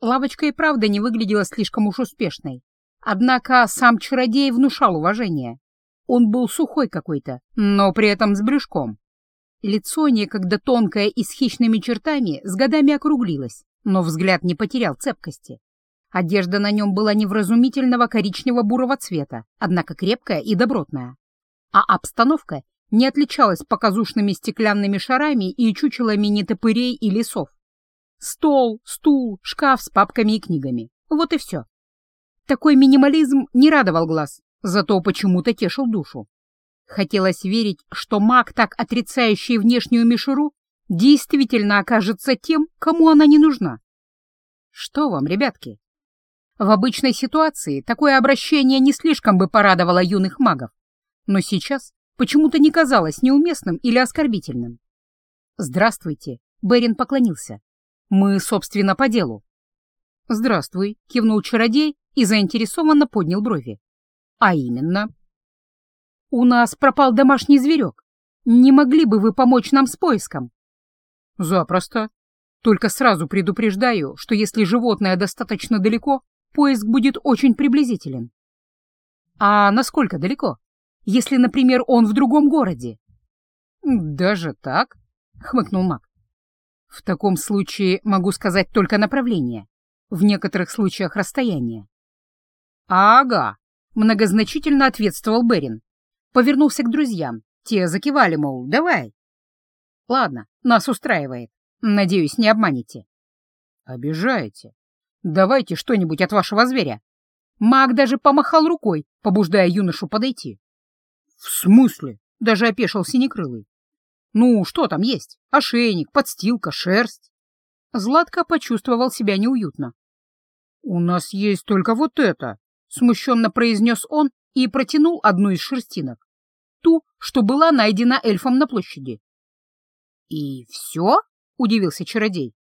Лавочка и правда не выглядела слишком уж успешной. Однако сам чародей внушал уважение. Он был сухой какой-то, но при этом с брюшком. Лицо, некогда тонкое и с хищными чертами, с годами округлилось, но взгляд не потерял цепкости. Одежда на нем была невразумительного коричнево-бурого цвета, однако крепкая и добротная. А обстановка не отличалась показушными стеклянными шарами и чучелами нетопырей и лесов. Стол, стул, шкаф с папками и книгами. Вот и все. Такой минимализм не радовал глаз, зато почему-то тешил душу. Хотелось верить, что маг, так отрицающий внешнюю мишуру, действительно окажется тем, кому она не нужна. Что вам, ребятки? В обычной ситуации такое обращение не слишком бы порадовало юных магов, но сейчас почему-то не казалось неуместным или оскорбительным. «Здравствуйте», — Берин поклонился. «Мы, собственно, по делу». «Здравствуй», — кивнул чародей и заинтересованно поднял брови. «А именно?» «У нас пропал домашний зверек. Не могли бы вы помочь нам с поиском?» «Запросто. Только сразу предупреждаю, что если животное достаточно далеко, поиск будет очень приблизителен». «А насколько далеко? Если, например, он в другом городе?» «Даже так?» — хмыкнул маг. «В таком случае могу сказать только направление, в некоторых случаях расстояние». «Ага», — многозначительно ответствовал Берин. Повернулся к друзьям. Те закивали, мол, давай. Ладно, нас устраивает. Надеюсь, не обманете. Обижаете. Давайте что-нибудь от вашего зверя. Маг даже помахал рукой, побуждая юношу подойти. В смысле? Даже опешил синекрылый. Ну, что там есть? Ошейник, подстилка, шерсть. Златко почувствовал себя неуютно. «У нас есть только вот это», — смущенно произнес он и протянул одну из шерстинок, ту, что была найдена эльфом на площади. «И все?» — удивился чародей.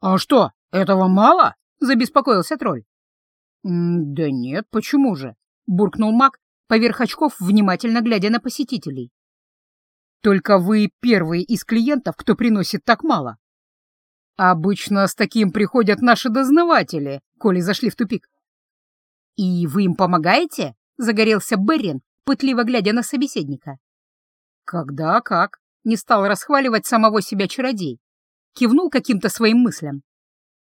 «А что, этого мало?» — забеспокоился тролль. «Да нет, почему же?» — буркнул маг, поверх очков, внимательно глядя на посетителей. «Только вы первые из клиентов, кто приносит так мало. Обычно с таким приходят наши дознаватели, коли зашли в тупик». «И вы им помогаете?» — загорелся Беррин, пытливо глядя на собеседника. «Когда как?» — не стал расхваливать самого себя чародей. Кивнул каким-то своим мыслям.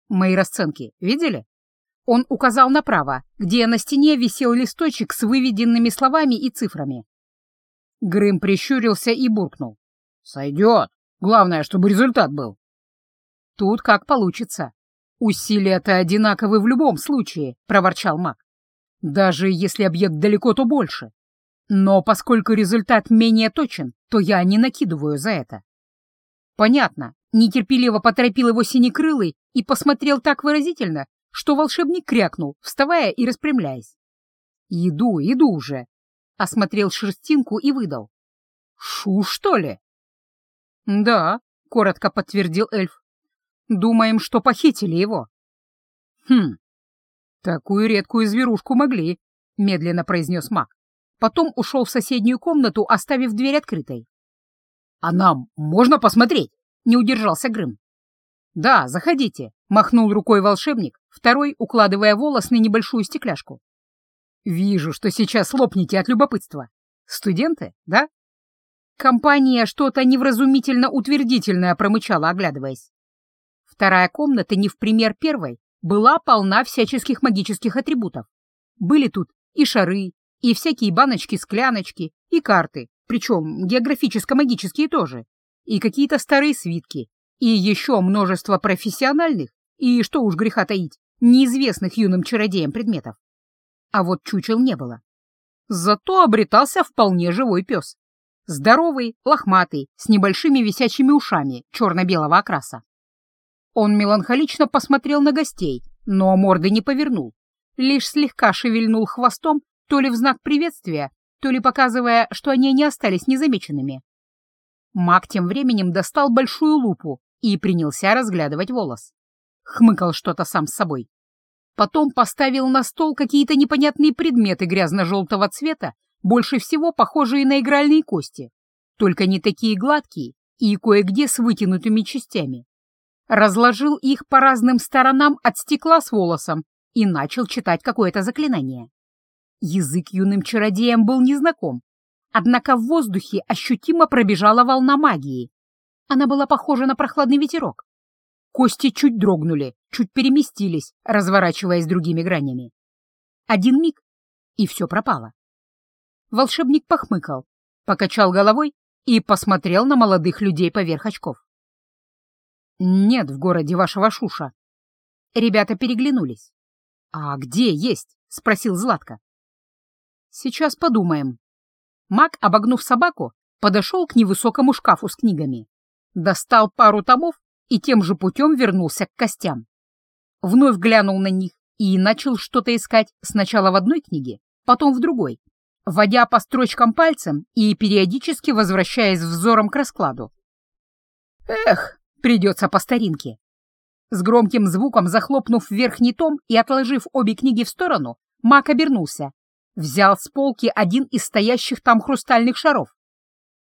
«Мои расценки видели?» Он указал направо, где на стене висел листочек с выведенными словами и цифрами. Грым прищурился и буркнул. «Сойдет. Главное, чтобы результат был». «Тут как получится. Усилия-то одинаковы в любом случае», — проворчал маг. Даже если объект далеко, то больше. Но поскольку результат менее точен, то я не накидываю за это. Понятно, нетерпеливо поторопил его синекрылый и посмотрел так выразительно, что волшебник крякнул, вставая и распрямляясь. «Иду, иду уже!» — осмотрел шерстинку и выдал. «Шу, что ли?» «Да», — коротко подтвердил эльф. «Думаем, что похитили его». «Хм, «Такую редкую зверушку могли», — медленно произнес маг. Потом ушел в соседнюю комнату, оставив дверь открытой. «А нам можно посмотреть?» — не удержался Грым. «Да, заходите», — махнул рукой волшебник, второй укладывая волос на небольшую стекляшку. «Вижу, что сейчас лопнете от любопытства. Студенты, да?» Компания что-то невразумительно утвердительное промычала, оглядываясь. Вторая комната не в пример первой, была полна всяческих магических атрибутов. Были тут и шары, и всякие баночки-скляночки, и карты, причем географическо-магические тоже, и какие-то старые свитки, и еще множество профессиональных, и, что уж греха таить, неизвестных юным чародеям предметов. А вот чучел не было. Зато обретался вполне живой пес. Здоровый, лохматый, с небольшими висячими ушами черно-белого окраса. Он меланхолично посмотрел на гостей, но морды не повернул, лишь слегка шевельнул хвостом, то ли в знак приветствия, то ли показывая, что они не остались незамеченными. Маг тем временем достал большую лупу и принялся разглядывать волос. Хмыкал что-то сам с собой. Потом поставил на стол какие-то непонятные предметы грязно-желтого цвета, больше всего похожие на игральные кости, только не такие гладкие и кое-где с вытянутыми частями. разложил их по разным сторонам от стекла с волосом и начал читать какое-то заклинание. Язык юным чародеям был незнаком, однако в воздухе ощутимо пробежала волна магии. Она была похожа на прохладный ветерок. Кости чуть дрогнули, чуть переместились, разворачиваясь другими гранями. Один миг, и все пропало. Волшебник похмыкал, покачал головой и посмотрел на молодых людей поверх очков. «Нет в городе вашего Шуша». Ребята переглянулись. «А где есть?» — спросил Златко. «Сейчас подумаем». Маг, обогнув собаку, подошел к невысокому шкафу с книгами, достал пару томов и тем же путем вернулся к костям. Вновь глянул на них и начал что-то искать сначала в одной книге, потом в другой, водя по строчкам пальцем и периодически возвращаясь взором к раскладу. «Эх, придется по старинке». С громким звуком захлопнув верхний том и отложив обе книги в сторону, Мак обернулся, взял с полки один из стоящих там хрустальных шаров.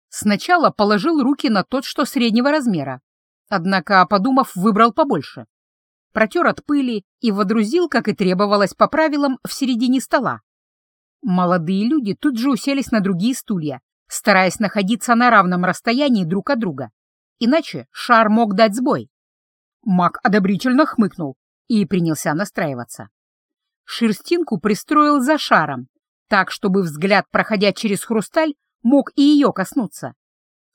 Сначала положил руки на тот, что среднего размера, однако, подумав, выбрал побольше. Протер от пыли и водрузил, как и требовалось по правилам, в середине стола. Молодые люди тут же уселись на другие стулья, стараясь находиться на равном расстоянии друг от друга. Иначе шар мог дать сбой. Маг одобрительно хмыкнул и принялся настраиваться. Шерстинку пристроил за шаром, так, чтобы взгляд, проходя через хрусталь, мог и ее коснуться.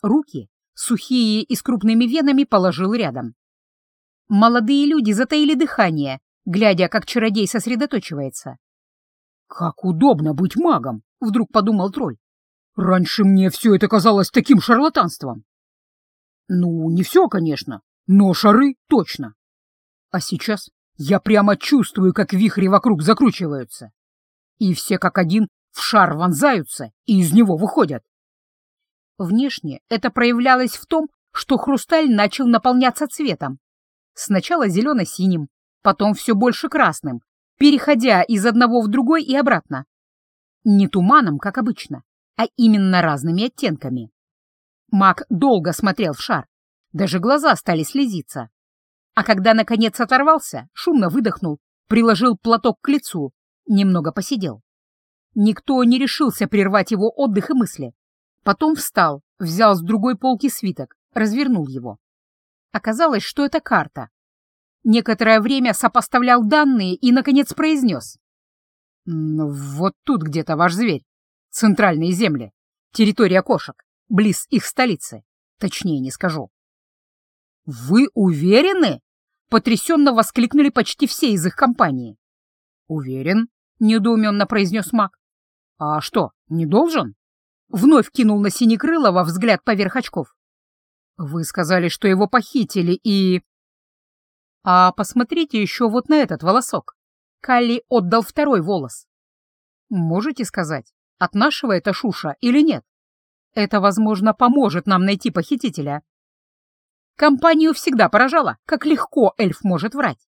Руки, сухие и с крупными венами, положил рядом. Молодые люди затаили дыхание, глядя, как чародей сосредоточивается. «Как удобно быть магом!» — вдруг подумал тролль. «Раньше мне все это казалось таким шарлатанством». «Ну, не все, конечно, но шары точно. А сейчас я прямо чувствую, как вихри вокруг закручиваются. И все как один в шар вонзаются и из него выходят. Внешне это проявлялось в том, что хрусталь начал наполняться цветом. Сначала зелено-синим, потом все больше красным, переходя из одного в другой и обратно. Не туманом, как обычно, а именно разными оттенками. Маг долго смотрел в шар, даже глаза стали слезиться. А когда, наконец, оторвался, шумно выдохнул, приложил платок к лицу, немного посидел. Никто не решился прервать его отдых и мысли. Потом встал, взял с другой полки свиток, развернул его. Оказалось, что это карта, Некоторое время сопоставлял данные и, наконец, произнес. «Вот тут где-то ваш зверь. Центральные земли. Территория кошек. Близ их столицы. Точнее не скажу». «Вы уверены?» — потрясенно воскликнули почти все из их компании. «Уверен», — недоуменно произнес маг. «А что, не должен?» Вновь кинул на Синекрылова взгляд поверх очков. «Вы сказали, что его похитили и...» А посмотрите еще вот на этот волосок. Калли отдал второй волос. Можете сказать, от нашего это Шуша или нет? Это, возможно, поможет нам найти похитителя. Компанию всегда поражало, как легко эльф может врать.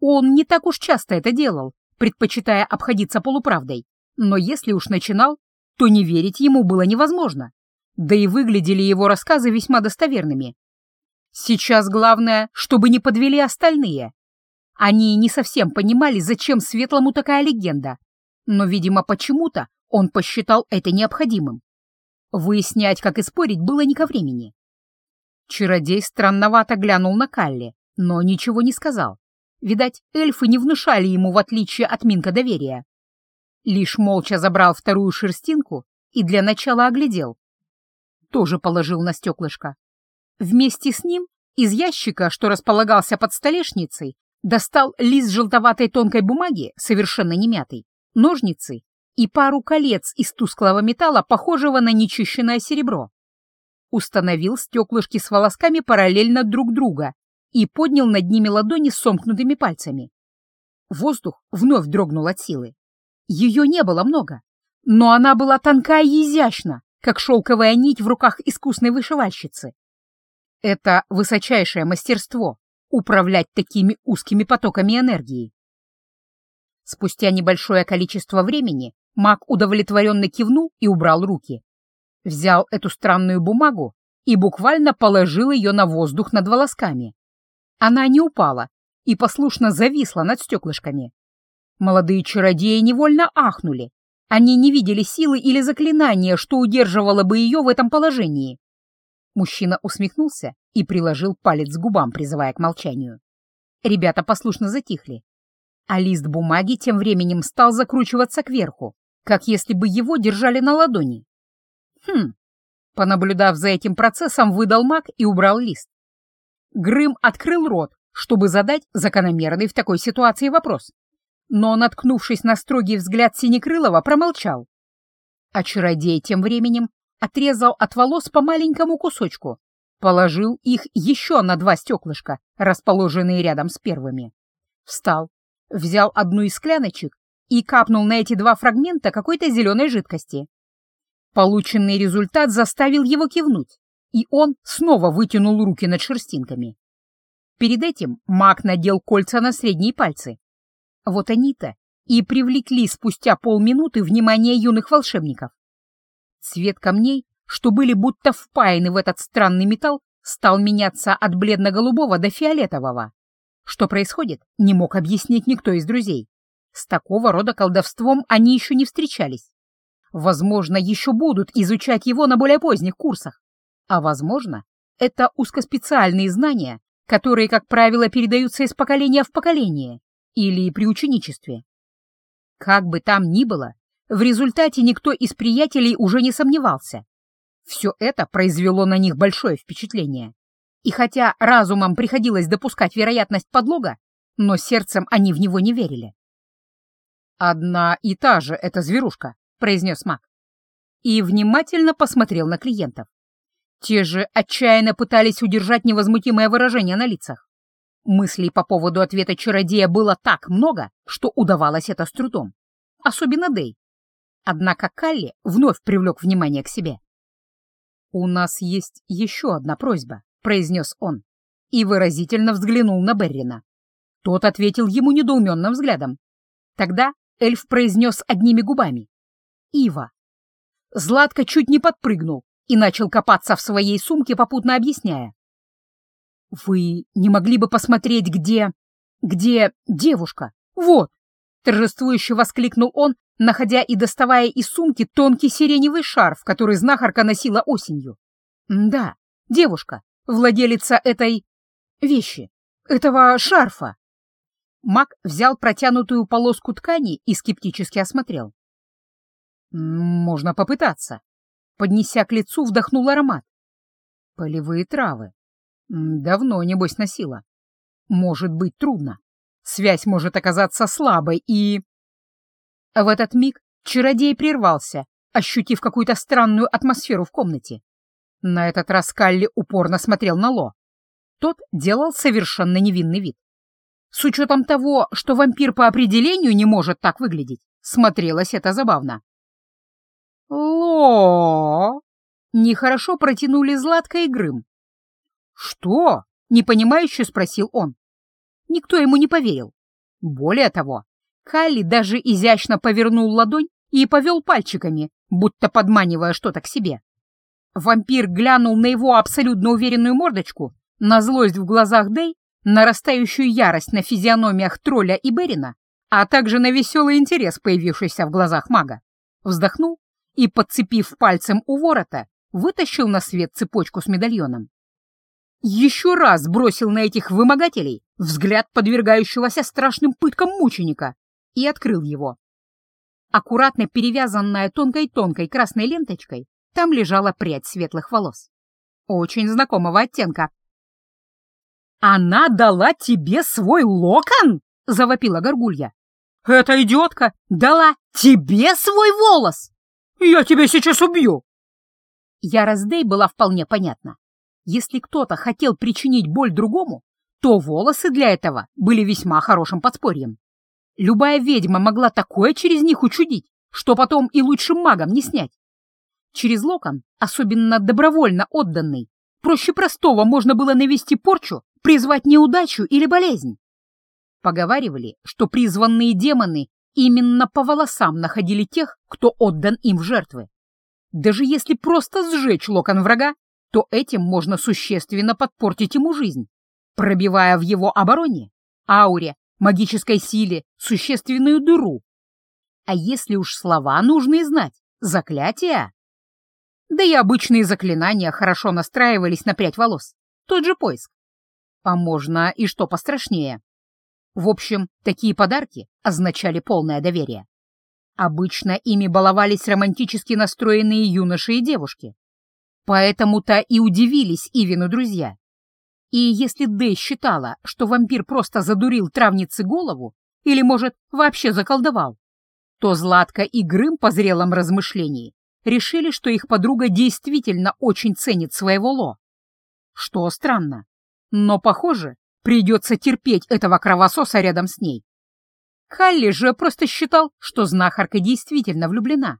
Он не так уж часто это делал, предпочитая обходиться полуправдой, но если уж начинал, то не верить ему было невозможно. Да и выглядели его рассказы весьма достоверными. Сейчас главное, чтобы не подвели остальные. Они не совсем понимали, зачем Светлому такая легенда, но, видимо, почему-то он посчитал это необходимым. Выяснять, как и спорить, было не ко времени. Чародей странновато глянул на Калли, но ничего не сказал. Видать, эльфы не внушали ему, в отличие от Минка, доверия. Лишь молча забрал вторую шерстинку и для начала оглядел. Тоже положил на стеклышко. Вместе с ним из ящика, что располагался под столешницей, достал лист желтоватой тонкой бумаги, совершенно не мятый, ножницы и пару колец из тусклого металла, похожего на нечищенное серебро. Установил стеклышки с волосками параллельно друг друга и поднял над ними ладони с сомкнутыми пальцами. Воздух вновь дрогнул от силы. Ее не было много, но она была тонка и изящна, как шелковая нить в руках искусной вышивальщицы. Это высочайшее мастерство — управлять такими узкими потоками энергии. Спустя небольшое количество времени маг удовлетворенно кивнул и убрал руки. Взял эту странную бумагу и буквально положил ее на воздух над волосками. Она не упала и послушно зависла над стеклышками. Молодые чародеи невольно ахнули. Они не видели силы или заклинания, что удерживало бы ее в этом положении. Мужчина усмехнулся и приложил палец к губам, призывая к молчанию. Ребята послушно затихли. А лист бумаги тем временем стал закручиваться кверху, как если бы его держали на ладони. Хм. Понаблюдав за этим процессом, выдал маг и убрал лист. Грым открыл рот, чтобы задать закономерный в такой ситуации вопрос. Но, наткнувшись на строгий взгляд Синекрылова, промолчал. А чародей тем временем отрезал от волос по маленькому кусочку, положил их еще на два стеклышка, расположенные рядом с первыми. Встал, взял одну из скляночек и капнул на эти два фрагмента какой-то зеленой жидкости. Полученный результат заставил его кивнуть, и он снова вытянул руки над шерстинками. Перед этим маг надел кольца на средние пальцы. Вот они-то и привлекли спустя полминуты внимание юных волшебников. Цвет камней, что были будто впаяны в этот странный металл, стал меняться от бледно-голубого до фиолетового. Что происходит, не мог объяснить никто из друзей. С такого рода колдовством они еще не встречались. Возможно, еще будут изучать его на более поздних курсах. А возможно, это узкоспециальные знания, которые, как правило, передаются из поколения в поколение или при ученичестве. Как бы там ни было, в результате никто из приятелей уже не сомневался. Все это произвело на них большое впечатление. И хотя разумом приходилось допускать вероятность подлога, но сердцем они в него не верили. «Одна и та же эта зверушка», — произнес маг. И внимательно посмотрел на клиентов. Те же отчаянно пытались удержать невозмутимое выражение на лицах. Мыслей по поводу ответа чародея было так много, что удавалось это с трудом. Особенно Дэй. Однако Калли вновь привлек внимание к себе. «У нас есть еще одна просьба», — произнес он, и выразительно взглянул на Беррина. Тот ответил ему недоуменным взглядом. Тогда эльф произнес одними губами. «Ива». Златко чуть не подпрыгнул и начал копаться в своей сумке, попутно объясняя. «Вы не могли бы посмотреть, где... где девушка? Вот!» Торжествующе воскликнул он, находя и доставая из сумки тонкий сиреневый шарф, который знахарка носила осенью. «Да, девушка, владелица этой... вещи, этого шарфа». Мак взял протянутую полоску ткани и скептически осмотрел. «Можно попытаться». Поднеся к лицу, вдохнул аромат. «Полевые травы. Давно, небось, носила. Может быть трудно. Связь может оказаться слабой и... В этот миг чародей прервался, ощутив какую-то странную атмосферу в комнате. На этот раз Калли упорно смотрел на Ло. Тот делал совершенно невинный вид. С учетом того, что вампир по определению не может так выглядеть, смотрелось это забавно. «Ло!» Нехорошо протянули Златка и Грым. «Что?» — непонимающе спросил он. Никто ему не поверил. Более того, Калли даже изящно повернул ладонь и повел пальчиками, будто подманивая что-то к себе. Вампир глянул на его абсолютно уверенную мордочку, на злость в глазах Дэй, нарастающую ярость на физиономиях тролля и Берина, а также на веселый интерес, появившийся в глазах мага. Вздохнул и, подцепив пальцем у ворота, вытащил на свет цепочку с медальоном еще раз бросил на этих вымогателей взгляд подвергающегося страшным пыткам мученика и открыл его. Аккуратно перевязанная тонкой-тонкой красной ленточкой, там лежала прядь светлых волос. Очень знакомого оттенка. «Она дала тебе свой локон?» — завопила горгулья. «Эта идиотка дала тебе свой волос! Я тебя сейчас убью!» Ярость Дэй была вполне понятна. Если кто-то хотел причинить боль другому, то волосы для этого были весьма хорошим подспорьем. Любая ведьма могла такое через них учудить, что потом и лучшим магам не снять. Через локон, особенно добровольно отданный, проще простого можно было навести порчу, призвать неудачу или болезнь. Поговаривали, что призванные демоны именно по волосам находили тех, кто отдан им в жертвы. Даже если просто сжечь локон врага, то этим можно существенно подпортить ему жизнь. пробивая в его обороне, ауре, магической силе существенную дыру. А если уж слова нужно знать, заклятия? Да и обычные заклинания хорошо настраивались на прядь волос. Тот же поиск. А можно и что пострашнее. В общем, такие подарки означали полное доверие. Обычно ими баловались романтически настроенные юноши и девушки. Поэтому-то и удивились Ивину друзья. И если Дэй считала, что вампир просто задурил травнице голову, или, может, вообще заколдовал, то Златка и Грым по зрелом размышлении решили, что их подруга действительно очень ценит своего Ло. Что странно, но, похоже, придется терпеть этого кровососа рядом с ней. Халли же просто считал, что знахарка действительно влюблена.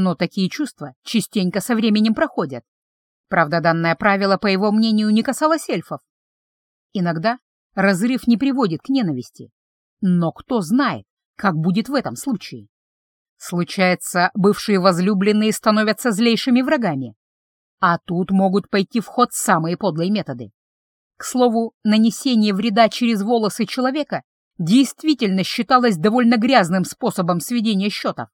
Но такие чувства частенько со временем проходят. Правда, данное правило, по его мнению, не касалось эльфов. Иногда разрыв не приводит к ненависти. Но кто знает, как будет в этом случае? Случается, бывшие возлюбленные становятся злейшими врагами. А тут могут пойти в ход самые подлые методы. К слову, нанесение вреда через волосы человека действительно считалось довольно грязным способом сведения счетов.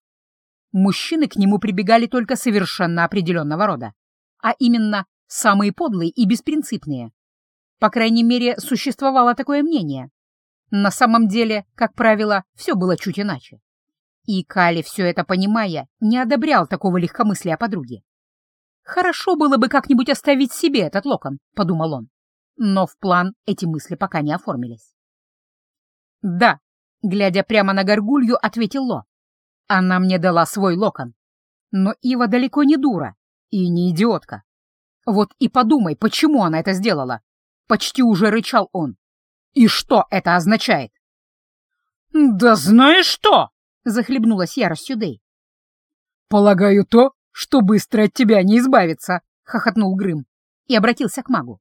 Мужчины к нему прибегали только совершенно определенного рода, а именно самые подлые и беспринципные. По крайней мере, существовало такое мнение. На самом деле, как правило, все было чуть иначе. И Кали, все это понимая, не одобрял такого легкомыслия подруги. «Хорошо было бы как-нибудь оставить себе этот локон», — подумал он. Но в план эти мысли пока не оформились. «Да», — глядя прямо на горгулью, ответил Ло. «Она мне дала свой локон. Но Ива далеко не дура и не идиотка. Вот и подумай, почему она это сделала. Почти уже рычал он. И что это означает?» «Да знаешь что!» — захлебнулась яростью Дэй. «Полагаю, то, что быстро от тебя не избавиться», — хохотнул Грым и обратился к магу.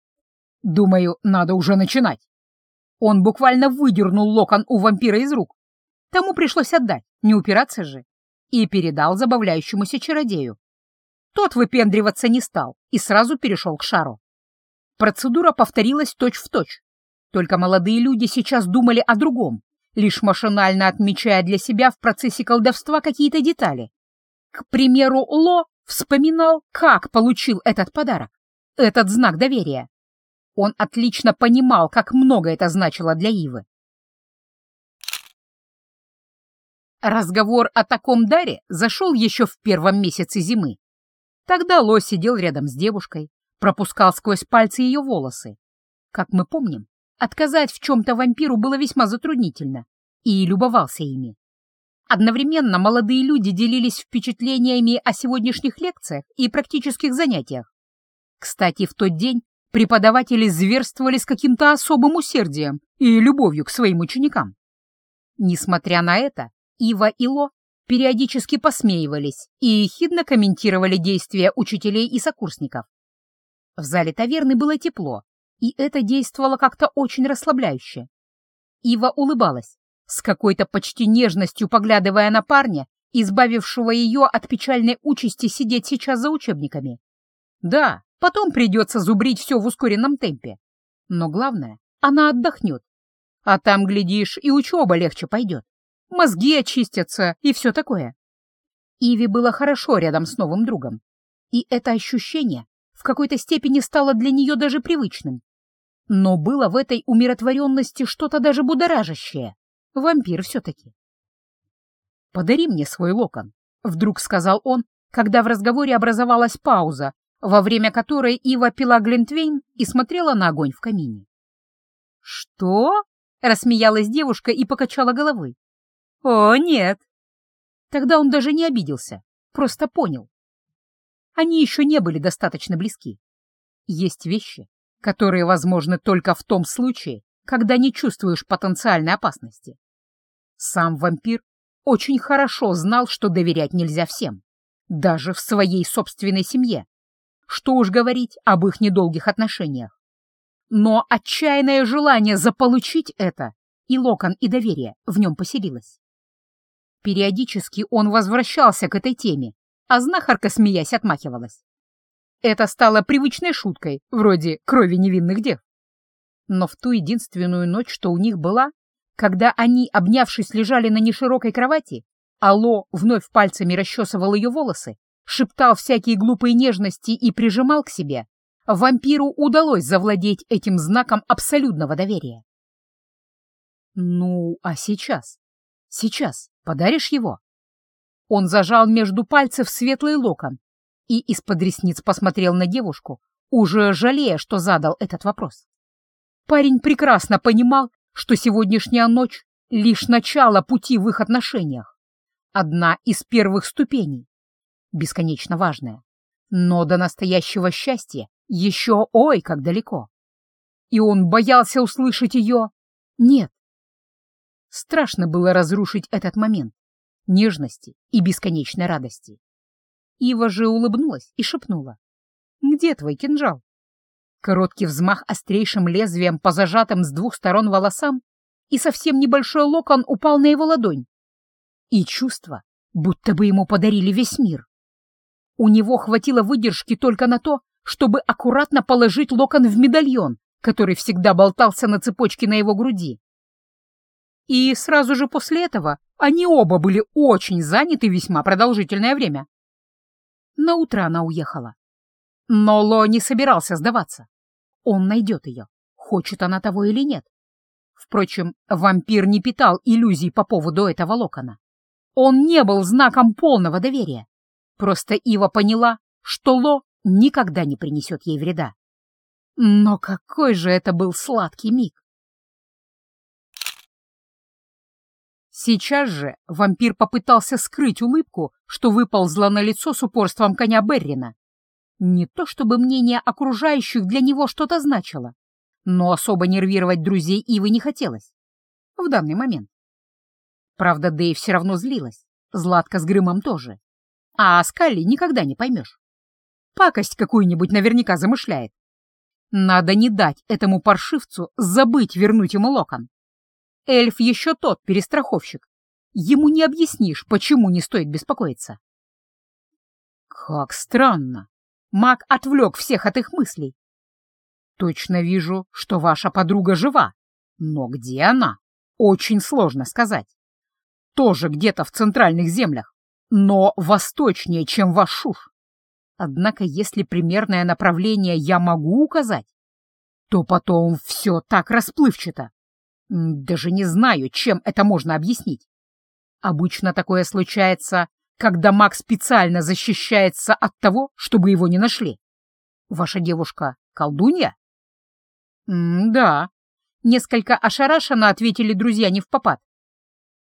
«Думаю, надо уже начинать». Он буквально выдернул локон у вампира из рук. Тому пришлось отдать, не упираться же, и передал забавляющемуся чародею. Тот выпендриваться не стал и сразу перешел к шару. Процедура повторилась точь-в-точь. Точь. Только молодые люди сейчас думали о другом лишь машинально отмечая для себя в процессе колдовства какие-то детали. К примеру, Ло вспоминал, как получил этот подарок, этот знак доверия. Он отлично понимал, как много это значило для Ивы. Разговор о таком даре зашел еще в первом месяце зимы. Тогда Ло сидел рядом с девушкой, пропускал сквозь пальцы ее волосы. Как мы помним, Отказать в чем-то вампиру было весьма затруднительно, и любовался ими. Одновременно молодые люди делились впечатлениями о сегодняшних лекциях и практических занятиях. Кстати, в тот день преподаватели зверствовали с каким-то особым усердием и любовью к своим ученикам. Несмотря на это, Ива и Ло периодически посмеивались и ехидно комментировали действия учителей и сокурсников. В зале таверны было тепло, и это действовало как-то очень расслабляюще. Ива улыбалась, с какой-то почти нежностью поглядывая на парня, избавившего ее от печальной участи сидеть сейчас за учебниками. Да, потом придется зубрить все в ускоренном темпе. Но главное, она отдохнет. А там, глядишь, и учеба легче пойдет. Мозги очистятся и все такое. Иве было хорошо рядом с новым другом. И это ощущение в какой-то степени стало для нее даже привычным. Но было в этой умиротворенности что-то даже будоражащее. Вампир все-таки. «Подари мне свой локон», — вдруг сказал он, когда в разговоре образовалась пауза, во время которой Ива пила Глинтвейн и смотрела на огонь в камине. «Что?» — рассмеялась девушка и покачала головой. «О, нет!» Тогда он даже не обиделся, просто понял. Они еще не были достаточно близки. Есть вещи, которые возможны только в том случае, когда не чувствуешь потенциальной опасности. Сам вампир очень хорошо знал, что доверять нельзя всем, даже в своей собственной семье. Что уж говорить об их недолгих отношениях. Но отчаянное желание заполучить это, и локон, и доверие в нем поселилось. Периодически он возвращался к этой теме, а знахарка, смеясь, отмахивалась. Это стало привычной шуткой, вроде крови невинных дев. Но в ту единственную ночь, что у них была, когда они, обнявшись, лежали на неширокой кровати, Алло вновь пальцами расчесывал ее волосы, шептал всякие глупые нежности и прижимал к себе, вампиру удалось завладеть этим знаком абсолютного доверия. «Ну, а сейчас? Сейчас подаришь его?» Он зажал между пальцев светлый локон и из-под ресниц посмотрел на девушку, уже жалея, что задал этот вопрос. Парень прекрасно понимал, что сегодняшняя ночь — лишь начало пути в их отношениях, одна из первых ступеней, бесконечно важная, но до настоящего счастья еще ой как далеко. И он боялся услышать ее «нет». Страшно было разрушить этот момент нежности и бесконечной радости. Ива же улыбнулась и шепнула. «Где твой кинжал?» Короткий взмах острейшим лезвием по зажатым с двух сторон волосам, и совсем небольшой локон упал на его ладонь. И чувство, будто бы ему подарили весь мир. У него хватило выдержки только на то, чтобы аккуратно положить локон в медальон, который всегда болтался на цепочке на его груди. И сразу же после этого они оба были очень заняты весьма продолжительное время. На утро она уехала. Но Ло не собирался сдаваться. Он найдет ее, хочет она того или нет. Впрочем, вампир не питал иллюзий по поводу этого локона. Он не был знаком полного доверия. Просто Ива поняла, что Ло никогда не принесет ей вреда. Но какой же это был сладкий миг! Сейчас же вампир попытался скрыть улыбку, что выползла на лицо с упорством коня Беррина. Не то чтобы мнение окружающих для него что-то значило, но особо нервировать друзей Ивы не хотелось. В данный момент. Правда, Дэйв все равно злилась. Златка с Грымом тоже. А Скалли никогда не поймешь. Пакость какую-нибудь наверняка замышляет. Надо не дать этому паршивцу забыть вернуть ему локон. Эльф еще тот перестраховщик. Ему не объяснишь, почему не стоит беспокоиться. Как странно. Маг отвлек всех от их мыслей. Точно вижу, что ваша подруга жива. Но где она? Очень сложно сказать. Тоже где-то в центральных землях, но восточнее, чем ваш Шуш. Однако, если примерное направление я могу указать, то потом все так расплывчато. Даже не знаю, чем это можно объяснить. Обычно такое случается, когда маг специально защищается от того, чтобы его не нашли. Ваша девушка колдунья? Да. Несколько ошарашенно ответили друзья не в попад.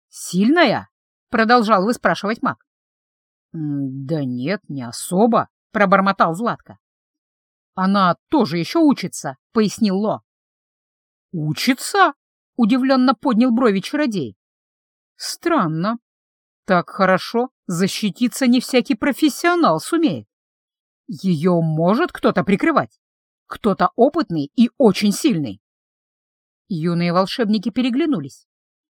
Сильная? Продолжал выспрашивать маг. Да нет, не особо, пробормотал Златко. Она тоже еще учится, пояснил Ло. Учится? Удивленно поднял брови чародей. Странно. Так хорошо защититься не всякий профессионал сумеет. Ее может кто-то прикрывать. Кто-то опытный и очень сильный. Юные волшебники переглянулись.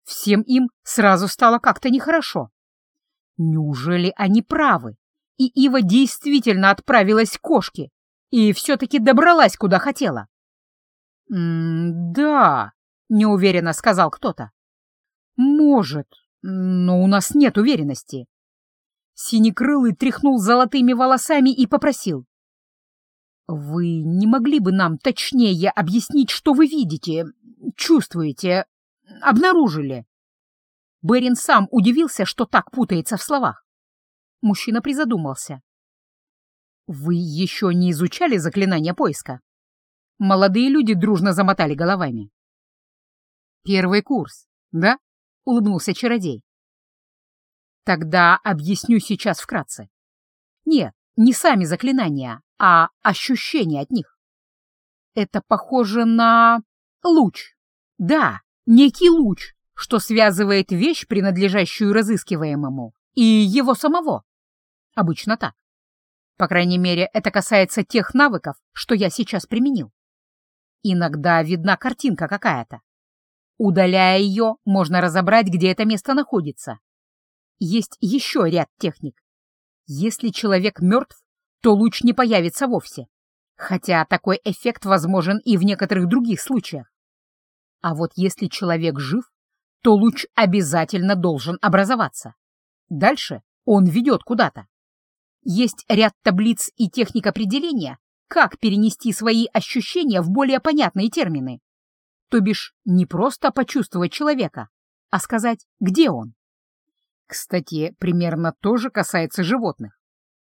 Всем им сразу стало как-то нехорошо. Неужели они правы, и Ива действительно отправилась к кошке и все-таки добралась, куда хотела? «М-да», — неуверенно сказал кто-то. «Может, но у нас нет уверенности». Синекрылый тряхнул золотыми волосами и попросил. «Вы не могли бы нам точнее объяснить, что вы видите, чувствуете, обнаружили?» Берин сам удивился, что так путается в словах. Мужчина призадумался. «Вы еще не изучали заклинание поиска?» Молодые люди дружно замотали головами. «Первый курс, да?» — улыбнулся чародей. «Тогда объясню сейчас вкратце. Нет, не сами заклинания, а ощущения от них. Это похоже на луч. Да, некий луч, что связывает вещь, принадлежащую разыскиваемому, и его самого. Обычно так. По крайней мере, это касается тех навыков, что я сейчас применил. Иногда видна картинка какая-то. Удаляя ее, можно разобрать, где это место находится. Есть еще ряд техник. Если человек мертв, то луч не появится вовсе. Хотя такой эффект возможен и в некоторых других случаях. А вот если человек жив, то луч обязательно должен образоваться. Дальше он ведет куда-то. Есть ряд таблиц и техник определения, как перенести свои ощущения в более понятные термины. То бишь не просто почувствовать человека, а сказать, где он. Кстати, примерно то же касается животных.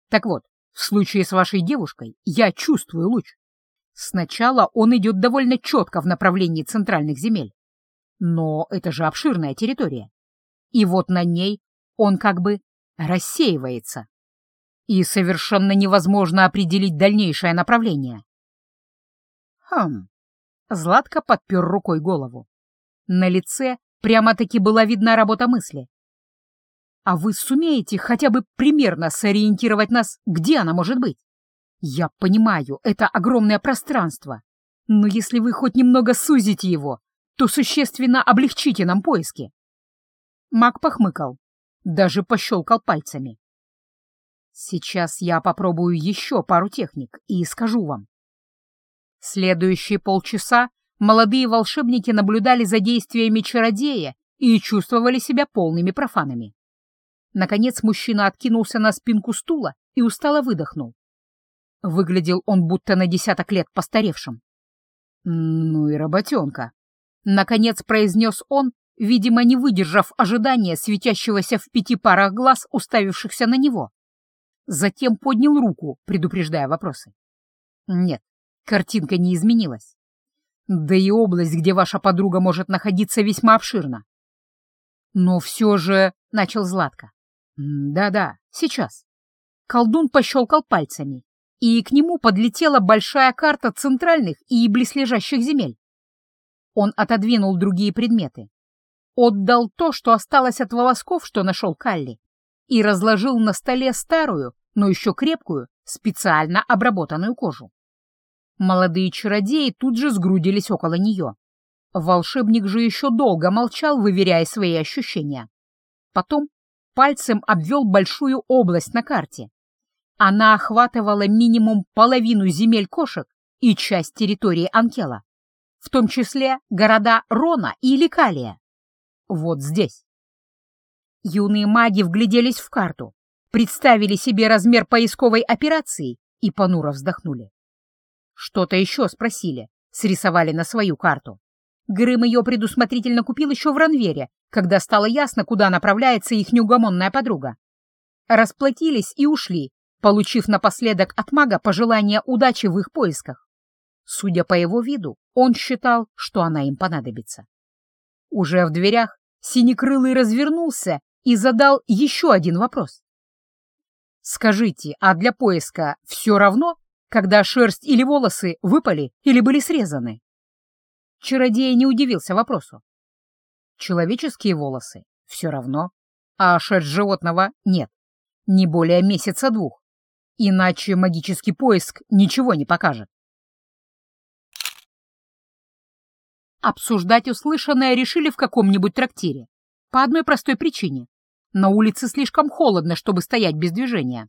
Так вот, в случае с вашей девушкой я чувствую луч. Сначала он идет довольно четко в направлении центральных земель. Но это же обширная территория. И вот на ней он как бы рассеивается. И совершенно невозможно определить дальнейшее направление. Хм. Златко подпер рукой голову. На лице прямо-таки была видна работа мысли. А вы сумеете хотя бы примерно сориентировать нас, где она может быть? Я понимаю, это огромное пространство, но если вы хоть немного сузите его, то существенно облегчите нам поиски. Маг похмыкал, даже пощелкал пальцами. Сейчас я попробую еще пару техник и скажу вам. Следующие полчаса молодые волшебники наблюдали за действиями чародея и чувствовали себя полными профанами. Наконец мужчина откинулся на спинку стула и устало выдохнул. Выглядел он будто на десяток лет постаревшим. «Ну и работенка», — наконец произнес он, видимо, не выдержав ожидания светящегося в пяти парах глаз, уставившихся на него. Затем поднял руку, предупреждая вопросы. «Нет, картинка не изменилась. Да и область, где ваша подруга может находиться, весьма обширна. Но все же...» — начал Златко. «Да-да, сейчас». Колдун пощелкал пальцами, и к нему подлетела большая карта центральных и близлежащих земель. Он отодвинул другие предметы, отдал то, что осталось от волосков, что нашел Калли, и разложил на столе старую, но еще крепкую, специально обработанную кожу. Молодые чародеи тут же сгрудились около нее. Волшебник же еще долго молчал, выверяя свои ощущения. Потом пальцем обвел большую область на карте, она охватывала минимум половину земель кошек и часть территории Анкела, в том числе города Рона и Ликалия. Вот здесь. Юные маги вгляделись в карту, представили себе размер поисковой операции и понуро вздохнули. Что-то еще спросили, срисовали на свою карту. Грым ее предусмотрительно купил еще в Ранвере, когда стало ясно, куда направляется их неугомонная подруга. Расплатились и ушли, получив напоследок от мага пожелание удачи в их поисках. Судя по его виду, он считал, что она им понадобится. Уже в дверях Синекрылый развернулся и задал еще один вопрос. «Скажите, а для поиска все равно, когда шерсть или волосы выпали или были срезаны?» Чародей не удивился вопросу. Человеческие волосы — все равно, а шерсть животного — нет, не более месяца-двух. Иначе магический поиск ничего не покажет. Обсуждать услышанное решили в каком-нибудь трактире. По одной простой причине. На улице слишком холодно, чтобы стоять без движения.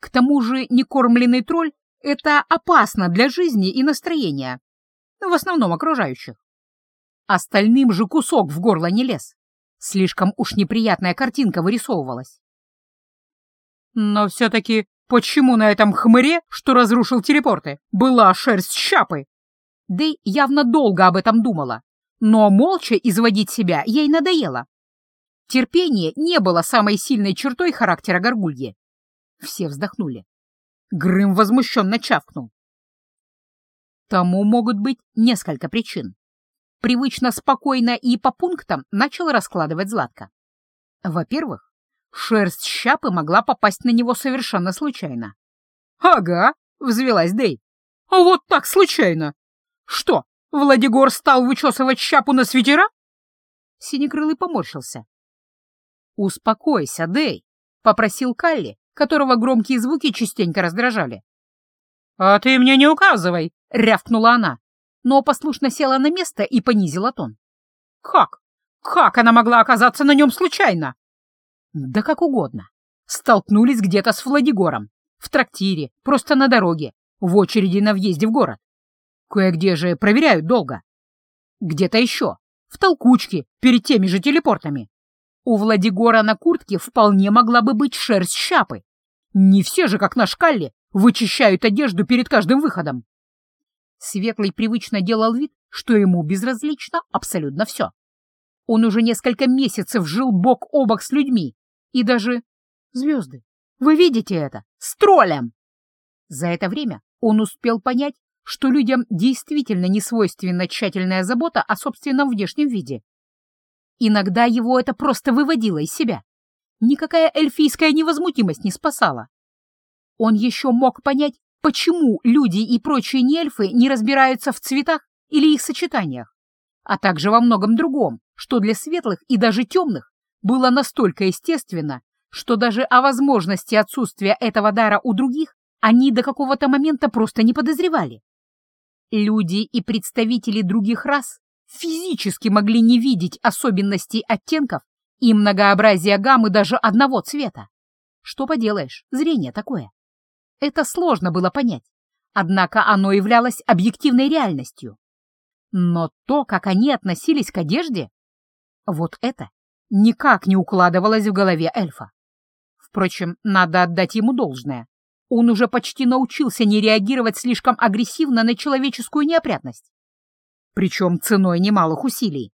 К тому же некормленный тролль — это опасно для жизни и настроения. В основном окружающих. Остальным же кусок в горло не лез. Слишком уж неприятная картинка вырисовывалась. Но все-таки Почему на этом хмыре, что разрушил телепорты, была шерсть щапы? Дэй явно долго об этом думала, но молча изводить себя ей надоело. Терпение не было самой сильной чертой характера горгульи. Все вздохнули. Грым возмущенно чавкнул. Тому могут быть несколько причин. Привычно спокойно и по пунктам начал раскладывать Златко. Во-первых, Шерсть щапы могла попасть на него совершенно случайно. «Ага», — взвелась Дэй. «А вот так случайно! Что, Владигор стал вычесывать щапу на свитера?» Синекрылый поморщился. «Успокойся, Дэй», — попросил Калли, которого громкие звуки частенько раздражали. «А ты мне не указывай», — рявкнула она, но послушно села на место и понизила тон. «Как? Как она могла оказаться на нем случайно?» Да как угодно. Столкнулись где-то с Владигором, в трактире, просто на дороге, в очереди на въезде в город. Кое-где же проверяют долго. где-то еще, в толкучке, перед теми же телепортами. У Владигора на куртке вполне могла бы быть шерсть щапы. Не все же, как на шкале, вычищают одежду перед каждым выходом. Светлый привычно делал вид, что ему безразлично абсолютно все. Он уже несколько месяцев жил бок о бок с людьми. И даже... Звезды, вы видите это? С троллем! За это время он успел понять, что людям действительно не свойственна тщательная забота о собственном внешнем виде. Иногда его это просто выводило из себя. Никакая эльфийская невозмутимость не спасала. Он еще мог понять, почему люди и прочие нельфы не разбираются в цветах или их сочетаниях, а также во многом другом, что для светлых и даже темных было настолько естественно, что даже о возможности отсутствия этого дара у других они до какого-то момента просто не подозревали. Люди и представители других рас физически могли не видеть особенностей оттенков и многообразия гаммы даже одного цвета. Что поделаешь, зрение такое. Это сложно было понять, однако оно являлось объективной реальностью. Но то, как они относились к одежде, вот это никак не укладывалось в голове эльфа. Впрочем, надо отдать ему должное. Он уже почти научился не реагировать слишком агрессивно на человеческую неопрятность. Причем ценой немалых усилий.